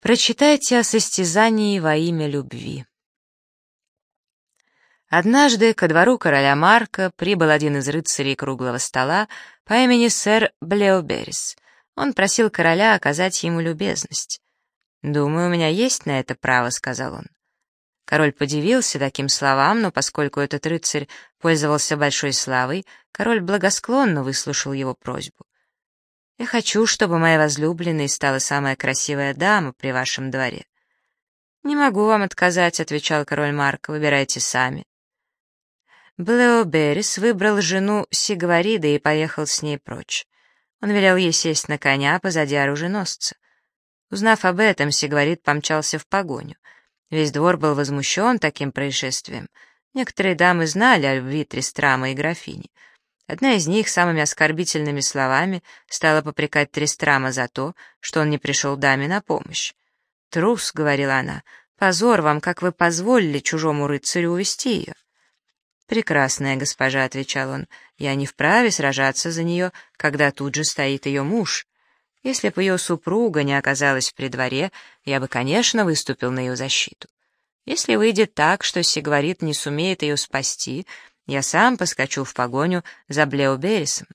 Прочитайте о состязании во имя любви. Однажды ко двору короля Марка прибыл один из рыцарей круглого стола по имени сэр Блеоберис. Он просил короля оказать ему любезность. «Думаю, у меня есть на это право», — сказал он. Король подивился таким словам, но поскольку этот рыцарь пользовался большой славой, король благосклонно выслушал его просьбу. Я хочу, чтобы моя возлюбленной стала самая красивая дама при вашем дворе. Не могу вам отказать, отвечал король Марк, выбирайте сами. Блео Беррис выбрал жену Сигварида и поехал с ней прочь. Он велел ей сесть на коня позади оруженосца. Узнав об этом, Сигварид помчался в погоню. Весь двор был возмущен таким происшествием. Некоторые дамы знали о любви Тристрама и графини — Одна из них самыми оскорбительными словами стала попрекать Трестрама за то, что он не пришел даме на помощь. «Трус», — говорила она, — «позор вам, как вы позволили чужому рыцарю увести ее». «Прекрасная госпожа», — отвечал он, — «я не вправе сражаться за нее, когда тут же стоит ее муж. Если бы ее супруга не оказалась при дворе, я бы, конечно, выступил на ее защиту. Если выйдет так, что Сигварит не сумеет ее спасти, я сам поскачу в погоню за Блеоберисом.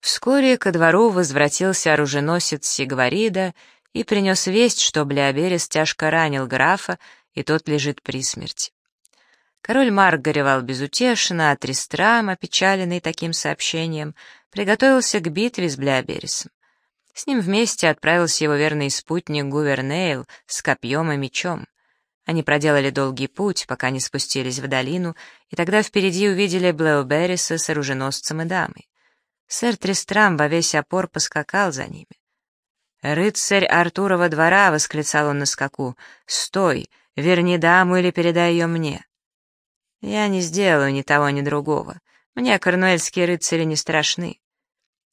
Вскоре ко двору возвратился оруженосец Сигварида и принес весть, что Блеоберис тяжко ранил графа, и тот лежит при смерти. Король Марк горевал безутешно, а Тристрам, опечаленный таким сообщением, приготовился к битве с Блеоберисом. С ним вместе отправился его верный спутник Гувернейл с копьем и мечом. Они проделали долгий путь, пока не спустились в долину, и тогда впереди увидели Блеоберриса с оруженосцем и дамой. Сэр Тристрам во весь опор поскакал за ними. «Рыцарь Артурова двора!» — восклицал он на скаку. «Стой! Верни даму или передай ее мне!» «Я не сделаю ни того, ни другого. Мне корнуэльские рыцари не страшны».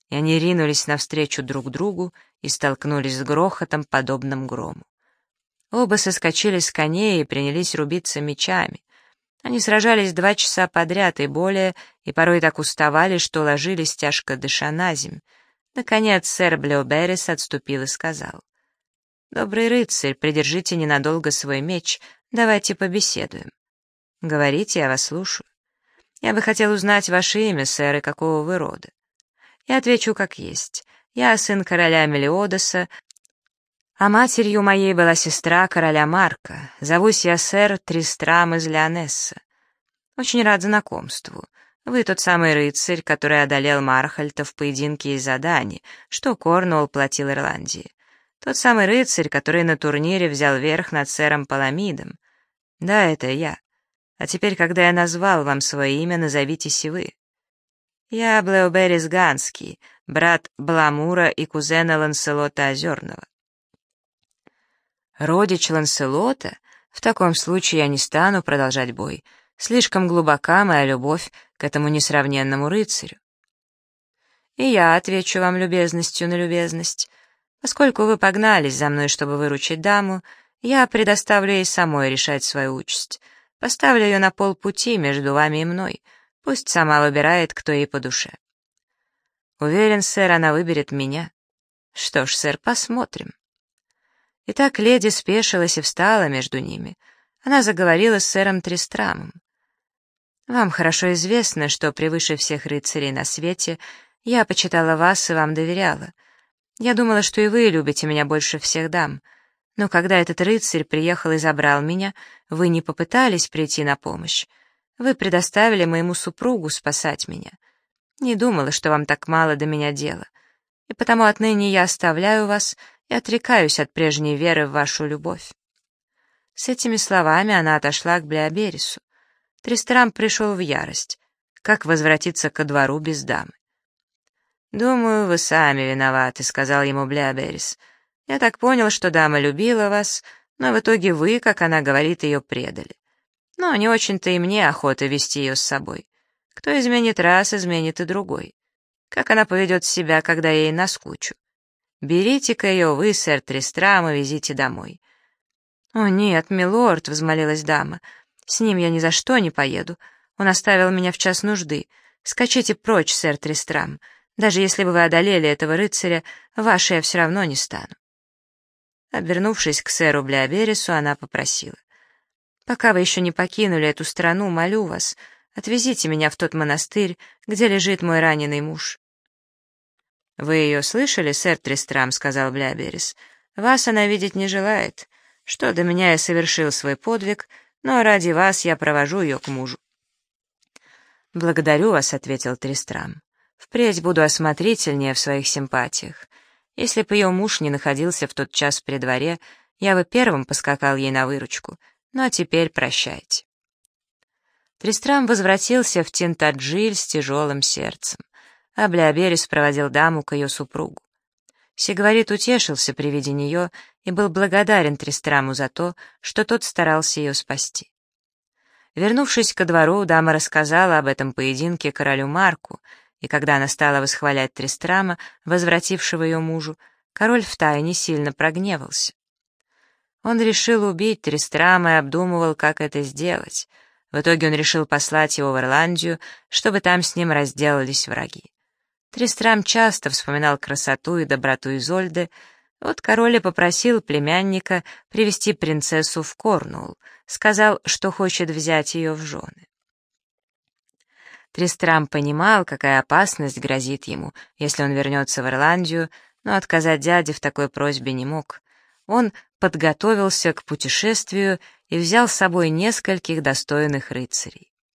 И они ринулись навстречу друг другу и столкнулись с грохотом, подобным грому. Оба соскочили с коней и принялись рубиться мечами. Они сражались два часа подряд и более, и порой так уставали, что ложились тяжко дыша на земь. Наконец сэр Блеоберрис отступил и сказал. «Добрый рыцарь, придержите ненадолго свой меч, давайте побеседуем». «Говорите, я вас слушаю». «Я бы хотел узнать ваше имя, сэр, и какого вы рода». Я отвечу как есть. Я сын короля Мелиодоса, а матерью моей была сестра короля Марка. Зовусь я сэр Тристрам из Леонесса. Очень рад знакомству. Вы тот самый рыцарь, который одолел Мархальта в поединке из задания, что Корнуолл платил Ирландии. Тот самый рыцарь, который на турнире взял верх над сэром Паламидом. Да, это я. А теперь, когда я назвал вам свое имя, назовитесь и вы. Я Блеоберис Ганский, брат Бламура и кузена Ланселота Озерного. Родич Ланселота? В таком случае я не стану продолжать бой. Слишком глубока моя любовь к этому несравненному рыцарю. И я отвечу вам любезностью на любезность. Поскольку вы погнались за мной, чтобы выручить даму, я предоставлю ей самой решать свою участь. Поставлю ее на полпути между вами и мной. Пусть сама выбирает, кто ей по душе. Уверен, сэр, она выберет меня. Что ж, сэр, посмотрим. Итак, леди спешилась и встала между ними. Она заговорила с сэром Тристрамом. «Вам хорошо известно, что превыше всех рыцарей на свете я почитала вас и вам доверяла. Я думала, что и вы любите меня больше всех дам. Но когда этот рыцарь приехал и забрал меня, вы не попытались прийти на помощь. Вы предоставили моему супругу спасать меня. Не думала, что вам так мало до меня дела. И потому отныне я оставляю вас и отрекаюсь от прежней веры в вашу любовь». С этими словами она отошла к Блеоберису. Тристрам пришел в ярость. Как возвратиться ко двору без дамы? «Думаю, вы сами виноваты», — сказал ему Блеоберис. «Я так понял, что дама любила вас, но в итоге вы, как она говорит, ее предали. Но не очень-то и мне охота вести ее с собой. Кто изменит раз, изменит и другой. Как она поведет себя, когда ей наскучу? Берите-ка ее вы, сэр Трестрам, и везите домой». «О, нет, милорд», — взмолилась дама, — «с ним я ни за что не поеду. Он оставил меня в час нужды. Скачите прочь, сэр Трестрам. Даже если бы вы одолели этого рыцаря, вашей я все равно не стану». Обернувшись к сэру Блеобересу, она попросила. «Пока вы еще не покинули эту страну, молю вас, отвезите меня в тот монастырь, где лежит мой раненый муж». «Вы ее слышали, сэр Трестрам?» — сказал Бляберис. «Вас она видеть не желает. Что до меня я совершил свой подвиг, но ради вас я провожу ее к мужу». «Благодарю вас», — ответил Трестрам. «Впредь буду осмотрительнее в своих симпатиях. Если бы ее муж не находился в тот час при дворе, я бы первым поскакал ей на выручку. Ну а теперь прощайте. Тристрам возвратился в Тинтаджиль с тяжелым сердцем, а Блеоберис проводил даму к ее супругу. Сигварит утешился при виде нее и был благодарен Тристраму за то, что тот старался ее спасти. Вернувшись ко двору, дама рассказала об этом поединке королю Марку, и когда она стала восхвалять Тристрама, возвратившего ее мужу, король втайне сильно прогневался. Он решил убить Тристрама и обдумывал, как это сделать. В итоге он решил послать его в Ирландию, чтобы там с ним разделались враги. Тристрам часто вспоминал красоту и доброту Изольды, вот король и попросил племянника привести принцессу в Корнуолл, сказал, что хочет взять ее в жены. Тристрам понимал, какая опасность грозит ему, если он вернется в Ирландию, но отказать дяде в такой просьбе не мог. Он подготовился к путешествию и взял с собой нескольких достойных рыцарей.